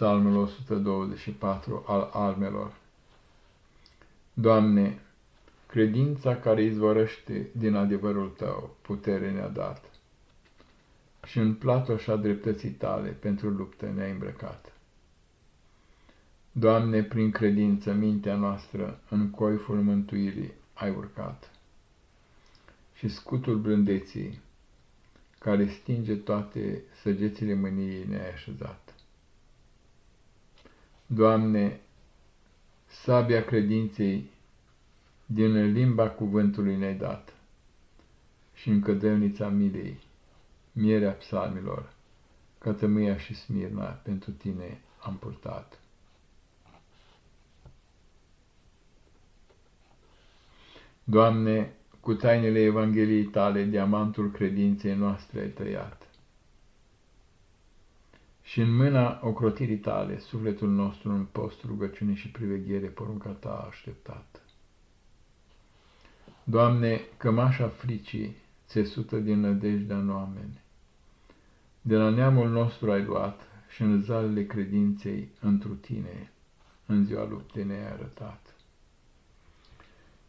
Psalmul 124 al armelor. Doamne, credința care izvorăște din adevărul Tău, putere ne-a dat, și în platoșa dreptății Tale pentru luptă ne-a îmbrăcat. Doamne, prin credință mintea noastră în coiful mântuirii ai urcat și scutul blândeții, care stinge toate săgețile mâniei ne-ai așezat. Doamne, sabia credinței din limba cuvântului ne-ai dat și în cădelnița milei, mierea psalmilor, cătămâia și smirna pentru tine am purtat. Doamne, cu tainele Evangheliei tale, diamantul credinței noastre ai tăiat și în mâna ocrotirii tale, sufletul nostru în post, rugăciune și priveghere, porunca ta a așteptat. Doamne, cămașa fricii, țesută din nădejdea în oameni, de la neamul nostru ai luat și în zalele credinței întru tine, în ziua luptei ne-ai arătat.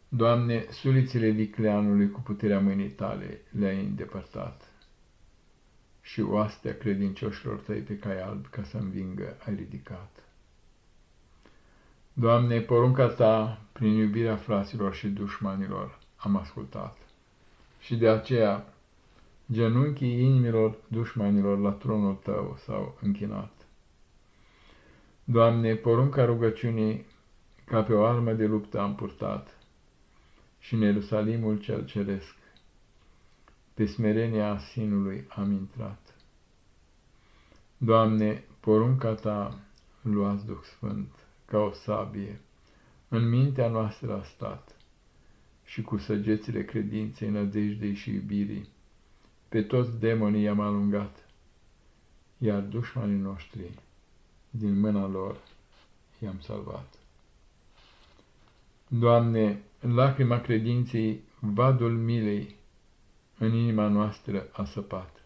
Doamne, sulițele vicleanului cu puterea mâinii tale le-ai îndepărtat și oastea credincioșilor tăi pe cai alb ca să învingă ai ridicat. Doamne, porunca ta, prin iubirea fraților și dușmanilor, am ascultat. Și de aceea, genunchii inimilor dușmanilor la tronul tău s-au închinat. Doamne, porunca rugăciunii, ca pe o armă de luptă am purtat, și în Ierusalimul cel ceresc, pe smerenia sinului am intrat. Doamne, porunca Ta, luați Duh Sfânt, ca o sabie, în mintea noastră a stat și cu săgețile credinței, nădejdei și iubirii, pe toți demonii i-am alungat, iar dușmanii noștri, din mâna lor, i-am salvat. Doamne, lacrima credinței, vadul milei, în inima noastră a săpat.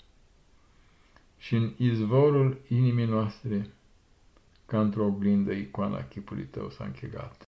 Și în izvorul inimii noastre, ca într-o oglindă, icoana chipului tău s-a închegat.